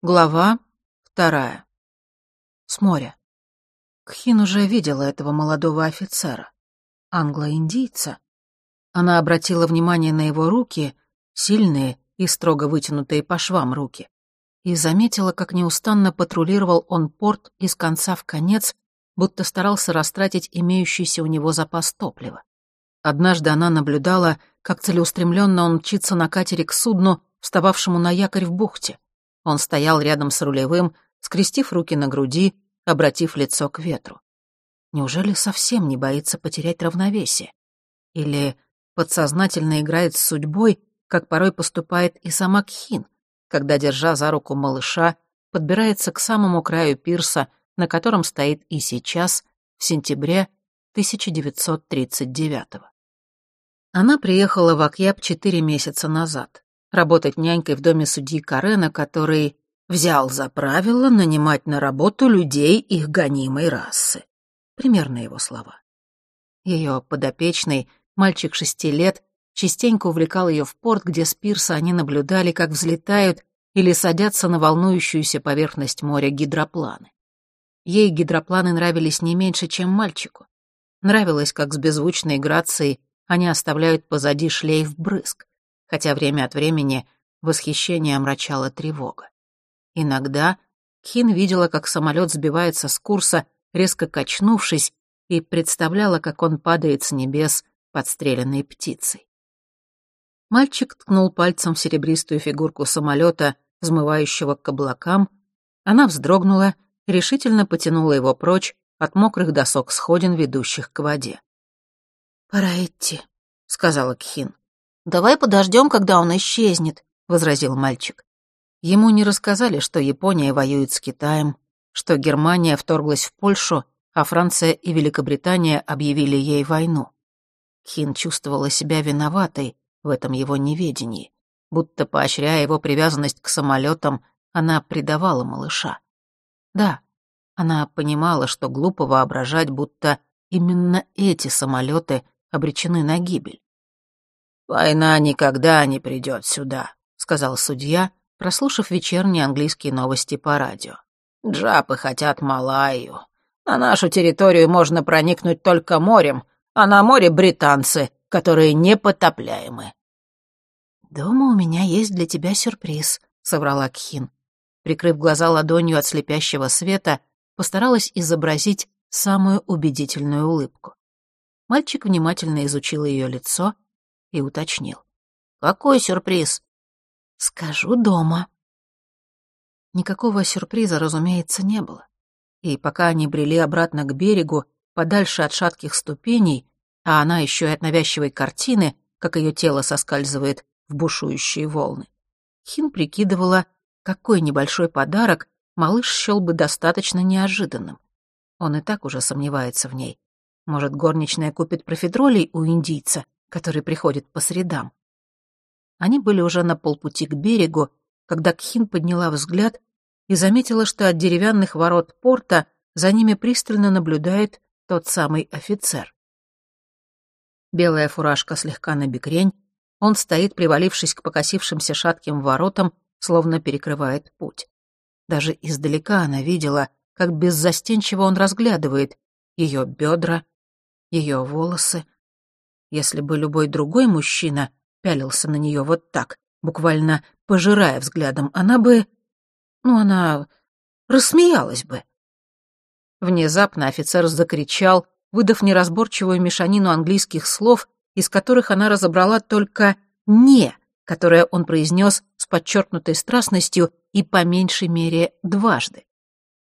Глава вторая. С моря. Кхин уже видела этого молодого офицера, англо-индийца. Она обратила внимание на его руки, сильные и строго вытянутые по швам руки, и заметила, как неустанно патрулировал он порт из конца в конец, будто старался растратить имеющийся у него запас топлива. Однажды она наблюдала, как целеустремленно он мчится на катере к судну, встававшему на якорь в бухте — он стоял рядом с рулевым, скрестив руки на груди, обратив лицо к ветру. Неужели совсем не боится потерять равновесие? Или подсознательно играет с судьбой, как порой поступает и сама Кхин, когда, держа за руку малыша, подбирается к самому краю пирса, на котором стоит и сейчас, в сентябре 1939 -го. Она приехала в Акьяб четыре месяца назад работать нянькой в доме судьи Карена, который взял за правило нанимать на работу людей их гонимой расы. Примерно его слова. Ее подопечный, мальчик шести лет, частенько увлекал ее в порт, где с пирса они наблюдали, как взлетают или садятся на волнующуюся поверхность моря гидропланы. Ей гидропланы нравились не меньше, чем мальчику. Нравилось, как с беззвучной грацией они оставляют позади шлейф брызг хотя время от времени восхищение омрачала тревога. Иногда Хин видела, как самолет сбивается с курса, резко качнувшись, и представляла, как он падает с небес, подстреленной птицей. Мальчик ткнул пальцем в серебристую фигурку самолета, взмывающего к облакам. Она вздрогнула, решительно потянула его прочь от мокрых досок сходин, ведущих к воде. «Пора идти», — сказала Кхин. «Давай подождем, когда он исчезнет», — возразил мальчик. Ему не рассказали, что Япония воюет с Китаем, что Германия вторглась в Польшу, а Франция и Великобритания объявили ей войну. Хин чувствовала себя виноватой в этом его неведении, будто поощряя его привязанность к самолетам, она предавала малыша. Да, она понимала, что глупо воображать, будто именно эти самолеты обречены на гибель. «Война никогда не придет сюда», — сказал судья, прослушав вечерние английские новости по радио. «Джапы хотят Малайю. На нашу территорию можно проникнуть только морем, а на море британцы, которые непотопляемы». «Дома у меня есть для тебя сюрприз», — соврала Кхин. Прикрыв глаза ладонью от слепящего света, постаралась изобразить самую убедительную улыбку. Мальчик внимательно изучил ее лицо — и уточнил. «Какой сюрприз?» «Скажу дома». Никакого сюрприза, разумеется, не было. И пока они брели обратно к берегу, подальше от шатких ступеней, а она еще и от навязчивой картины, как ее тело соскальзывает в бушующие волны, Хин прикидывала, какой небольшой подарок малыш счел бы достаточно неожиданным. Он и так уже сомневается в ней. Может, горничная купит профитролей у индийца — который приходит по средам. Они были уже на полпути к берегу, когда Кхин подняла взгляд и заметила, что от деревянных ворот порта за ними пристально наблюдает тот самый офицер. Белая фуражка слегка набекрень, он стоит, привалившись к покосившимся шатким воротам, словно перекрывает путь. Даже издалека она видела, как беззастенчиво он разглядывает ее бедра, ее волосы, если бы любой другой мужчина пялился на нее вот так, буквально пожирая взглядом, она бы... Ну, она рассмеялась бы. Внезапно офицер закричал, выдав неразборчивую мешанину английских слов, из которых она разобрала только «не», которое он произнес с подчеркнутой страстностью и по меньшей мере дважды.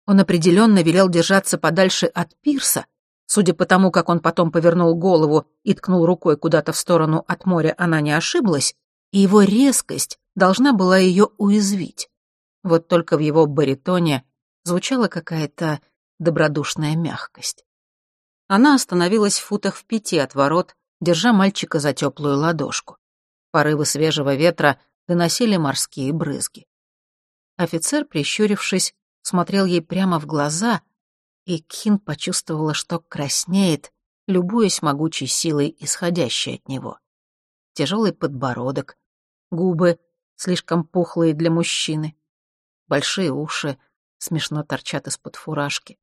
Он определенно велел держаться подальше от пирса, Судя по тому, как он потом повернул голову и ткнул рукой куда-то в сторону от моря, она не ошиблась, и его резкость должна была ее уязвить. Вот только в его баритоне звучала какая-то добродушная мягкость. Она остановилась в футах в пяти от ворот, держа мальчика за теплую ладошку. Порывы свежего ветра доносили морские брызги. Офицер, прищурившись, смотрел ей прямо в глаза — и Кхин почувствовала, что краснеет, любуясь могучей силой, исходящей от него. Тяжелый подбородок, губы, слишком пухлые для мужчины. большие уши смешно торчат из-под фуражки.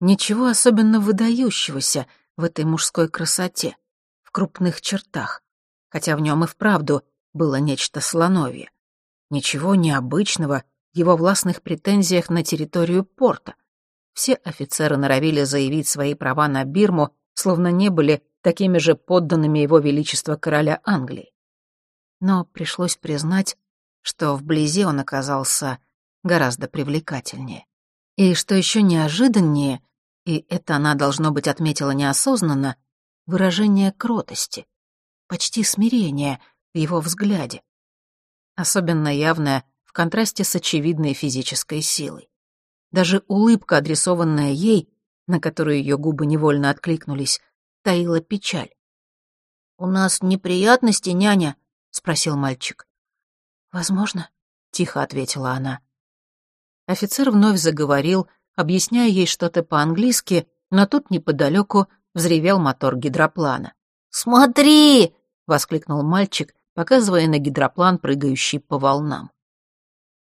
Ничего особенно выдающегося в этой мужской красоте, в крупных чертах, хотя в нем и вправду было нечто слоновье. Ничего необычного в его властных претензиях на территорию порта. Все офицеры норовили заявить свои права на Бирму, словно не были такими же подданными его величества короля Англии. Но пришлось признать, что вблизи он оказался гораздо привлекательнее. И что еще неожиданнее, и это она, должно быть, отметила неосознанно, выражение кротости, почти смирения в его взгляде. Особенно явное в контрасте с очевидной физической силой. Даже улыбка, адресованная ей, на которую ее губы невольно откликнулись, таила печаль. «У нас неприятности, няня?» — спросил мальчик. «Возможно», — тихо ответила она. Офицер вновь заговорил, объясняя ей что-то по-английски, но тут неподалеку взревел мотор гидроплана. «Смотри!» — воскликнул мальчик, показывая на гидроплан, прыгающий по волнам.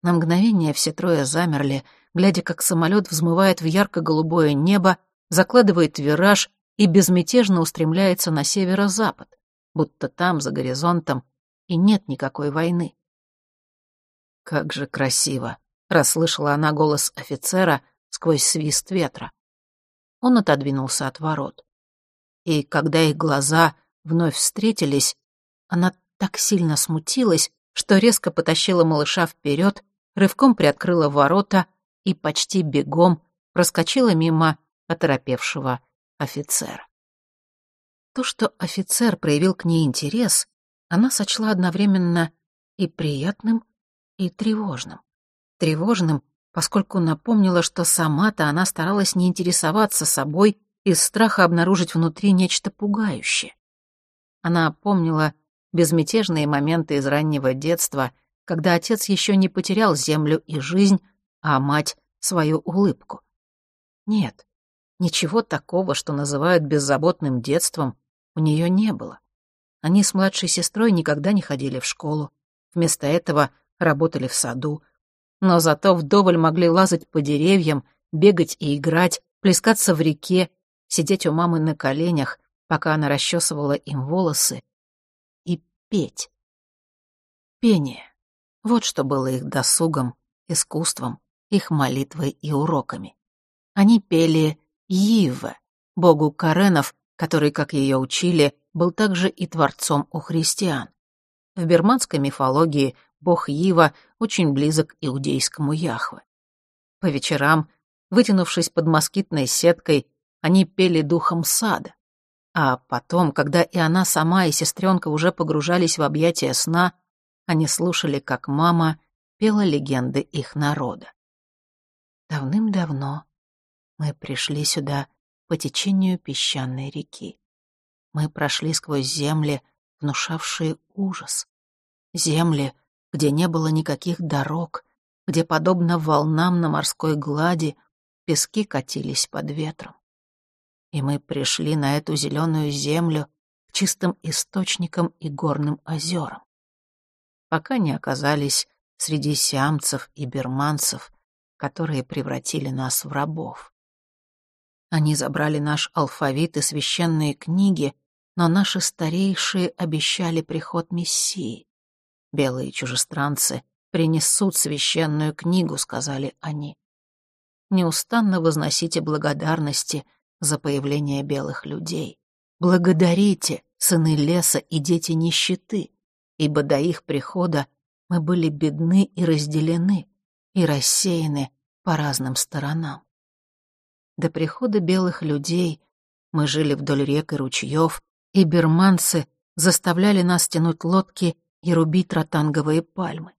На мгновение все трое замерли, глядя, как самолет взмывает в ярко-голубое небо, закладывает вираж и безмятежно устремляется на северо-запад, будто там, за горизонтом, и нет никакой войны. «Как же красиво!» — расслышала она голос офицера сквозь свист ветра. Он отодвинулся от ворот. И когда их глаза вновь встретились, она так сильно смутилась, что резко потащила малыша вперед, рывком приоткрыла ворота и почти бегом проскочила мимо оторопевшего офицера. То, что офицер проявил к ней интерес, она сочла одновременно и приятным, и тревожным. Тревожным, поскольку напомнила, что сама-то она старалась не интересоваться собой из страха обнаружить внутри нечто пугающее. Она помнила безмятежные моменты из раннего детства, когда отец еще не потерял землю и жизнь, а мать — свою улыбку. Нет, Ничего такого, что называют беззаботным детством, у нее не было. Они с младшей сестрой никогда не ходили в школу. Вместо этого работали в саду. Но зато вдоволь могли лазать по деревьям, бегать и играть, плескаться в реке, сидеть у мамы на коленях, пока она расчесывала им волосы, и петь. Пение. Вот что было их досугом, искусством, их молитвой и уроками. Они пели Иве, богу Каренов, который, как ее учили, был также и творцом у христиан. В бирманской мифологии бог Ива очень близок иудейскому Яхве. По вечерам, вытянувшись под москитной сеткой, они пели духом сада. А потом, когда и она сама, и сестренка уже погружались в объятия сна, они слушали, как мама пела легенды их народа. Давным-давно мы пришли сюда по течению песчаной реки. Мы прошли сквозь земли, внушавшие ужас. Земли, где не было никаких дорог, где, подобно волнам на морской глади, пески катились под ветром. И мы пришли на эту зеленую землю к чистым источникам и горным озерам. Пока не оказались среди сиамцев и берманцев, которые превратили нас в рабов. Они забрали наш алфавит и священные книги, но наши старейшие обещали приход Мессии. Белые чужестранцы принесут священную книгу, сказали они. Неустанно возносите благодарности за появление белых людей. Благодарите, сыны леса и дети нищеты, ибо до их прихода мы были бедны и разделены, и рассеяны по разным сторонам. До прихода белых людей мы жили вдоль рек и ручьев, и берманцы заставляли нас тянуть лодки и рубить ротанговые пальмы.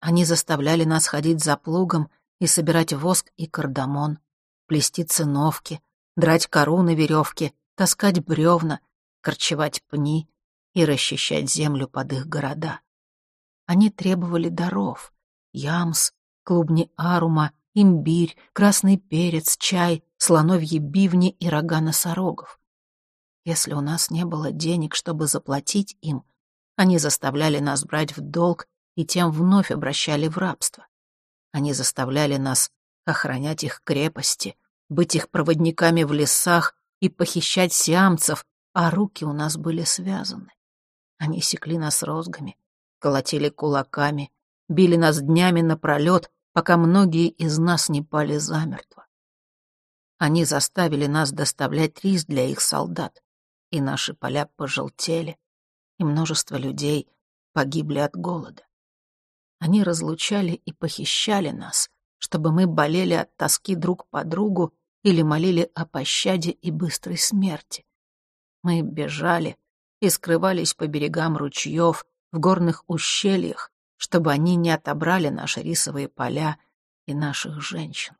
Они заставляли нас ходить за плугом и собирать воск и кардамон, плести циновки, драть кору на веревке, таскать бревна, корчевать пни и расчищать землю под их города. Они требовали даров — ямс, клубни арума, имбирь, красный перец, чай, слоновьи бивни и рога носорогов. Если у нас не было денег, чтобы заплатить им, они заставляли нас брать в долг и тем вновь обращали в рабство. Они заставляли нас охранять их крепости, быть их проводниками в лесах и похищать сиамцев, а руки у нас были связаны. Они секли нас розгами, колотили кулаками, били нас днями напролет, пока многие из нас не пали замертво. Они заставили нас доставлять рис для их солдат, и наши поля пожелтели, и множество людей погибли от голода. Они разлучали и похищали нас, чтобы мы болели от тоски друг по другу или молили о пощаде и быстрой смерти. Мы бежали и скрывались по берегам ручьев, в горных ущельях, чтобы они не отобрали наши рисовые поля и наших женщин.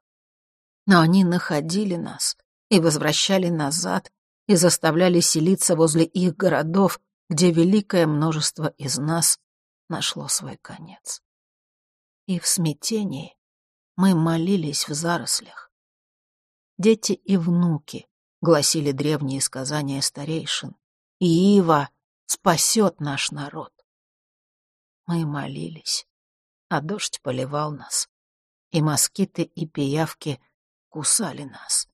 Но они находили нас и возвращали назад, и заставляли селиться возле их городов, где великое множество из нас нашло свой конец. И в смятении мы молились в зарослях. Дети и внуки гласили древние сказания старейшин. И Ива спасет наш народ. Мы молились, а дождь поливал нас, и москиты и пиявки кусали нас.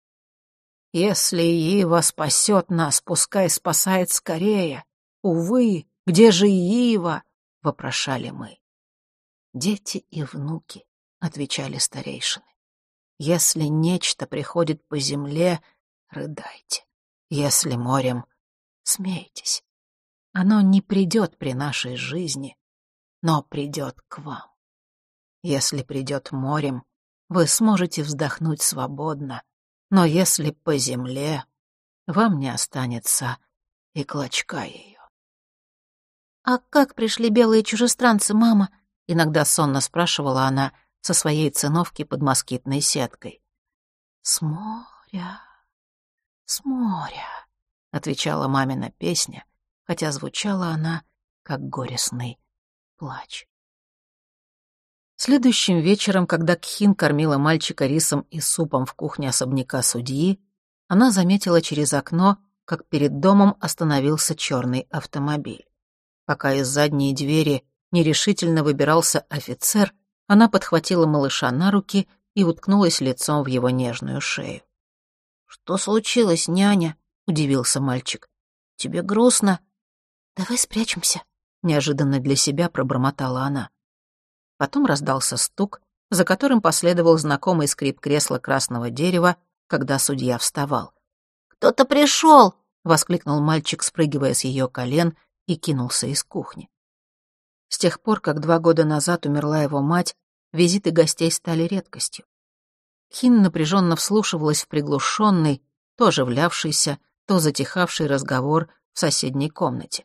Если Ива спасет нас, пускай спасает скорее. Увы, где же Ива? — вопрошали мы. «Дети и внуки», — отвечали старейшины. «Если нечто приходит по земле, рыдайте. Если морем, смейтесь. Оно не придет при нашей жизни, но придет к вам. Если придет морем, вы сможете вздохнуть свободно, но если по земле, вам не останется и клочка ее. «А как пришли белые чужестранцы, мама?» — иногда сонно спрашивала она со своей циновки под москитной сеткой. «С моря, с моря», — отвечала мамина песня, хотя звучала она как горестный плач. Следующим вечером, когда Кхин кормила мальчика рисом и супом в кухне особняка судьи, она заметила через окно, как перед домом остановился черный автомобиль. Пока из задней двери нерешительно выбирался офицер, она подхватила малыша на руки и уткнулась лицом в его нежную шею. «Что случилось, няня?» — удивился мальчик. «Тебе грустно?» «Давай спрячемся», — неожиданно для себя пробормотала она. Потом раздался стук, за которым последовал знакомый скрип кресла красного дерева, когда судья вставал. «Кто-то пришел!» — воскликнул мальчик, спрыгивая с ее колен и кинулся из кухни. С тех пор, как два года назад умерла его мать, визиты гостей стали редкостью. Хин напряженно вслушивалась в приглушенный, то оживлявшийся, то затихавший разговор в соседней комнате.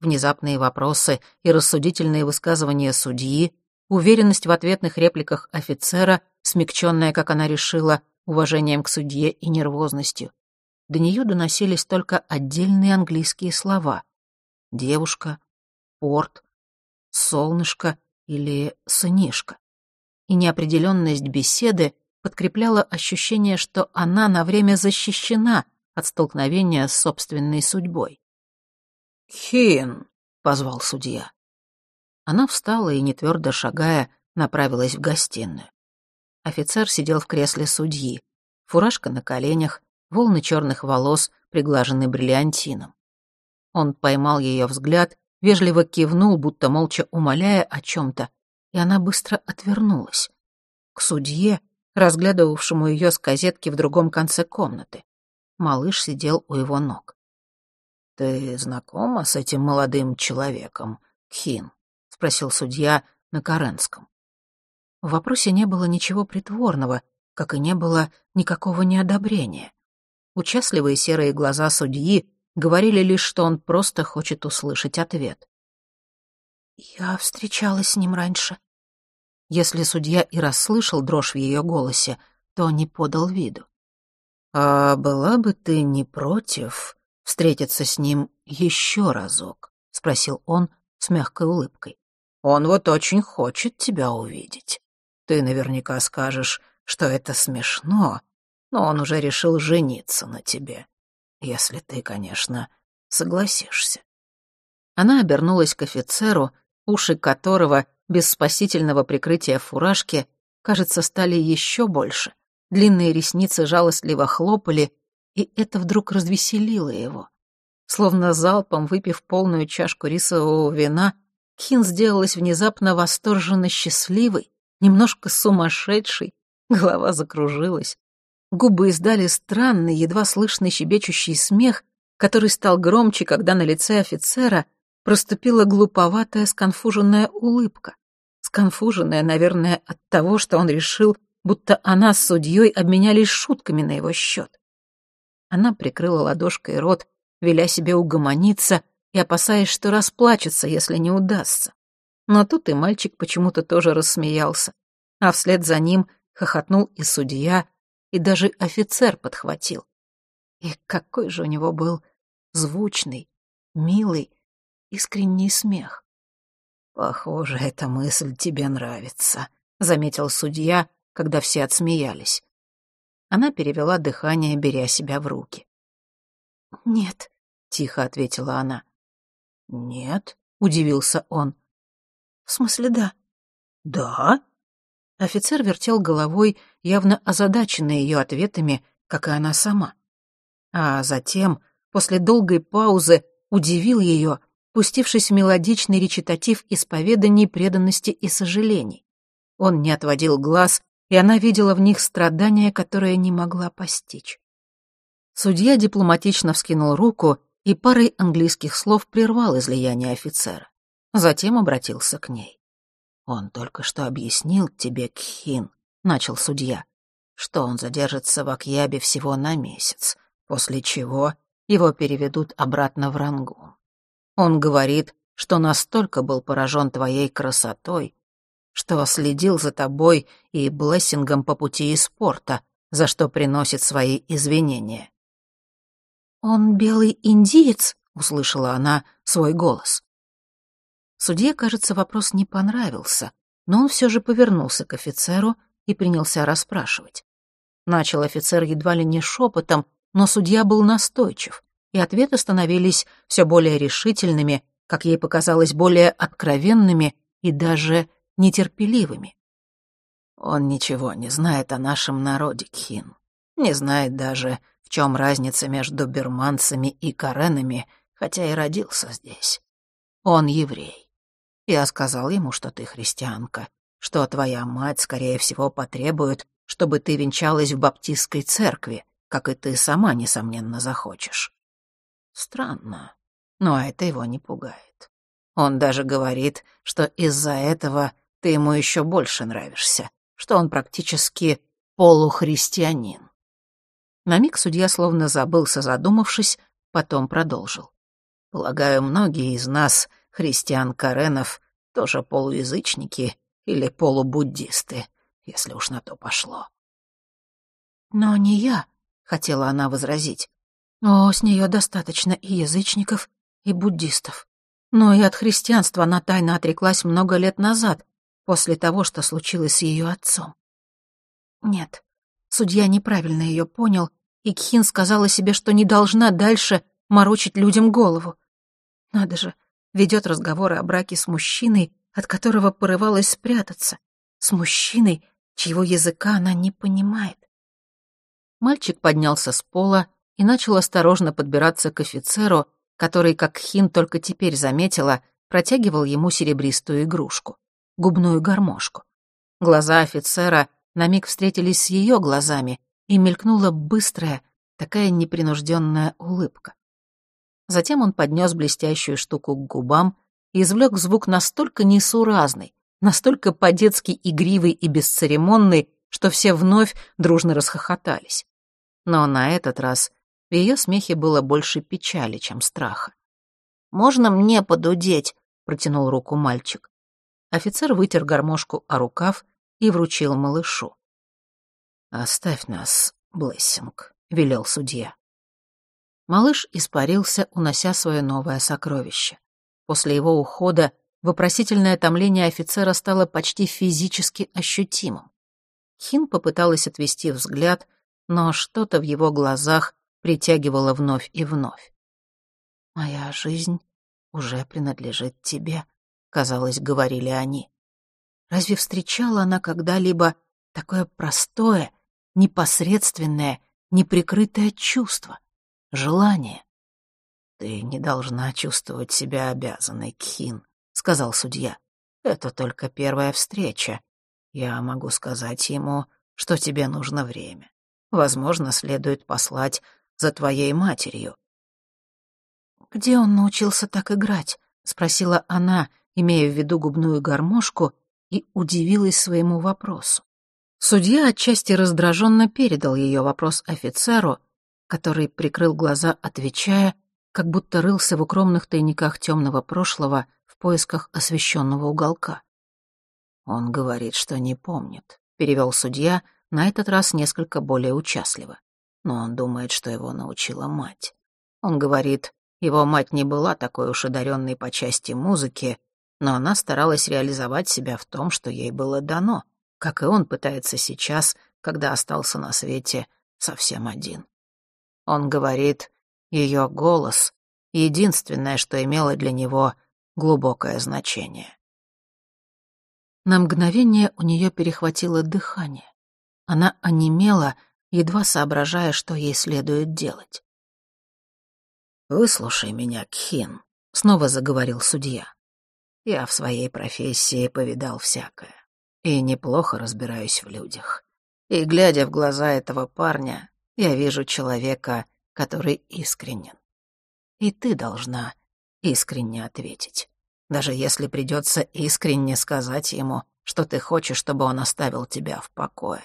Внезапные вопросы и рассудительные высказывания судьи, уверенность в ответных репликах офицера, смягченная, как она решила, уважением к судье и нервозностью. До нее доносились только отдельные английские слова девушка, порт, солнышко или сынишка. И неопределенность беседы подкрепляла ощущение, что она на время защищена от столкновения с собственной судьбой. «Хин!» — позвал судья. Она встала и, не твердо шагая, направилась в гостиную. Офицер сидел в кресле судьи, фуражка на коленях, волны черных волос, приглаженные бриллиантином. Он поймал ее взгляд, вежливо кивнул, будто молча умоляя о чем-то, и она быстро отвернулась. К судье, разглядывавшему ее с газетки в другом конце комнаты. Малыш сидел у его ног. «Ты знакома с этим молодым человеком, Кхин?» — спросил судья на Каренском. В вопросе не было ничего притворного, как и не было никакого неодобрения. Участливые серые глаза судьи говорили лишь, что он просто хочет услышать ответ. «Я встречалась с ним раньше». Если судья и расслышал дрожь в ее голосе, то не подал виду. «А была бы ты не против встретиться с ним еще разок?» — спросил он с мягкой улыбкой. «Он вот очень хочет тебя увидеть. Ты наверняка скажешь, что это смешно, но он уже решил жениться на тебе. Если ты, конечно, согласишься. Она обернулась к офицеру, уши которого, без спасительного прикрытия фуражки, кажется, стали еще больше. Длинные ресницы жалостливо хлопали, и это вдруг развеселило его. Словно залпом выпив полную чашку рисового вина, Кин сделалась внезапно восторженно счастливой, немножко сумасшедшей, голова закружилась. Губы издали странный, едва слышный щебечущий смех, который стал громче, когда на лице офицера проступила глуповатая сконфуженная улыбка. Сконфуженная, наверное, от того, что он решил, будто она с судьей обменялись шутками на его счет. Она прикрыла ладошкой рот, веля себе угомониться и опасаясь, что расплачется, если не удастся. Но тут и мальчик почему-то тоже рассмеялся, а вслед за ним хохотнул и судья, и даже офицер подхватил. И какой же у него был звучный, милый, искренний смех. «Похоже, эта мысль тебе нравится», — заметил судья, когда все отсмеялись. Она перевела дыхание, беря себя в руки. «Нет», — тихо ответила она. «Нет», — удивился он. «В смысле, да?» «Да?» Офицер вертел головой, явно озадаченный ее ответами, как и она сама. А затем, после долгой паузы, удивил ее, пустившись в мелодичный речитатив исповеданий, преданности и сожалений. Он не отводил глаз, и она видела в них страдания, которые не могла постичь. Судья дипломатично вскинул руку и парой английских слов прервал излияние офицера. Затем обратился к ней. «Он только что объяснил тебе, Кхин», — начал судья, «что он задержится в Акьябе всего на месяц, после чего его переведут обратно в Рангун. Он говорит, что настолько был поражен твоей красотой, что следил за тобой и блессингом по пути из порта, за что приносит свои извинения. «Он белый индиец?» — услышала она свой голос. Судье, кажется, вопрос не понравился, но он все же повернулся к офицеру и принялся расспрашивать. Начал офицер едва ли не шепотом, но судья был настойчив и ответы становились все более решительными, как ей показалось, более откровенными и даже нетерпеливыми. Он ничего не знает о нашем народе, Кхин. Не знает даже, в чем разница между берманцами и каренами, хотя и родился здесь. Он еврей. Я сказал ему, что ты христианка, что твоя мать, скорее всего, потребует, чтобы ты венчалась в баптистской церкви, как и ты сама, несомненно, захочешь. Странно, но это его не пугает. Он даже говорит, что из-за этого ты ему еще больше нравишься, что он практически полухристианин. На миг судья словно забылся, задумавшись, потом продолжил. Полагаю, многие из нас, христиан Каренов, тоже полуязычники или полубуддисты, если уж на то пошло. «Но не я», — хотела она возразить. О, с нее достаточно и язычников, и буддистов. Но и от христианства она тайно отреклась много лет назад, после того, что случилось с ее отцом. Нет, судья неправильно ее понял, и Кхин сказала себе, что не должна дальше морочить людям голову. Надо же, ведет разговоры о браке с мужчиной, от которого порывалась спрятаться, с мужчиной, чьего языка она не понимает. Мальчик поднялся с пола и начал осторожно подбираться к офицеру, который, как Хин только теперь заметила, протягивал ему серебристую игрушку — губную гармошку. Глаза офицера на миг встретились с ее глазами, и мелькнула быстрая, такая непринужденная улыбка. Затем он поднес блестящую штуку к губам и извлек звук настолько несуразный, настолько по-детски игривый и бесцеремонный, что все вновь дружно расхохотались. Но на этот раз в ее смехе было больше печали, чем страха. «Можно мне подудеть?» — протянул руку мальчик. Офицер вытер гармошку о рукав и вручил малышу. «Оставь нас, Блессинг», — велел судья. Малыш испарился, унося свое новое сокровище. После его ухода вопросительное томление офицера стало почти физически ощутимым. Хин попыталась отвести взгляд, но что-то в его глазах притягивала вновь и вновь. «Моя жизнь уже принадлежит тебе», — казалось, говорили они. Разве встречала она когда-либо Такое простое, непосредственное, неприкрытое чувство, желание. «Ты не должна чувствовать себя обязанной, Кхин», — сказал судья. «Это только первая встреча. Я могу сказать ему, что тебе нужно время. Возможно, следует послать за твоей матерью». «Где он научился так играть?» — спросила она, имея в виду губную гармошку, и удивилась своему вопросу. Судья отчасти раздраженно передал ее вопрос офицеру, который прикрыл глаза, отвечая, как будто рылся в укромных тайниках темного прошлого в поисках освещенного уголка. «Он говорит, что не помнит», — перевел судья, на этот раз несколько более участливо. Но он думает, что его научила мать. Он говорит, его мать не была такой уж одаренной по части музыки, но она старалась реализовать себя в том, что ей было дано, как и он пытается сейчас, когда остался на свете совсем один. Он говорит, ее голос — единственное, что имело для него глубокое значение. На мгновение у нее перехватило дыхание. Она онемела, едва соображая, что ей следует делать. «Выслушай меня, Кхин», — снова заговорил судья. «Я в своей профессии повидал всякое и неплохо разбираюсь в людях. И, глядя в глаза этого парня, я вижу человека, который искренен. И ты должна искренне ответить, даже если придется искренне сказать ему, что ты хочешь, чтобы он оставил тебя в покое.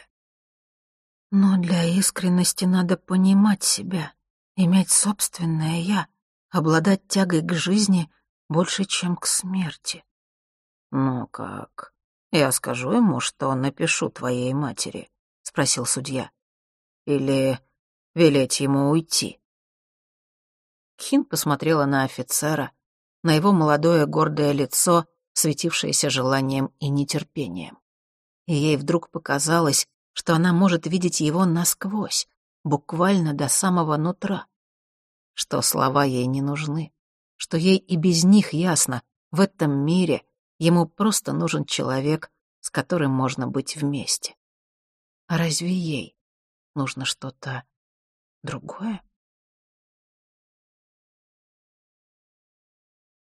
Но для искренности надо понимать себя, иметь собственное «я», обладать тягой к жизни больше, чем к смерти. «Ну как? Я скажу ему, что напишу твоей матери?» — спросил судья. «Или велеть ему уйти?» Хин посмотрела на офицера, на его молодое гордое лицо, светившееся желанием и нетерпением. И ей вдруг показалось, что она может видеть его насквозь, буквально до самого нутра. Что слова ей не нужны, что ей и без них ясно, в этом мире ему просто нужен человек, с которым можно быть вместе. А разве ей нужно что-то другое?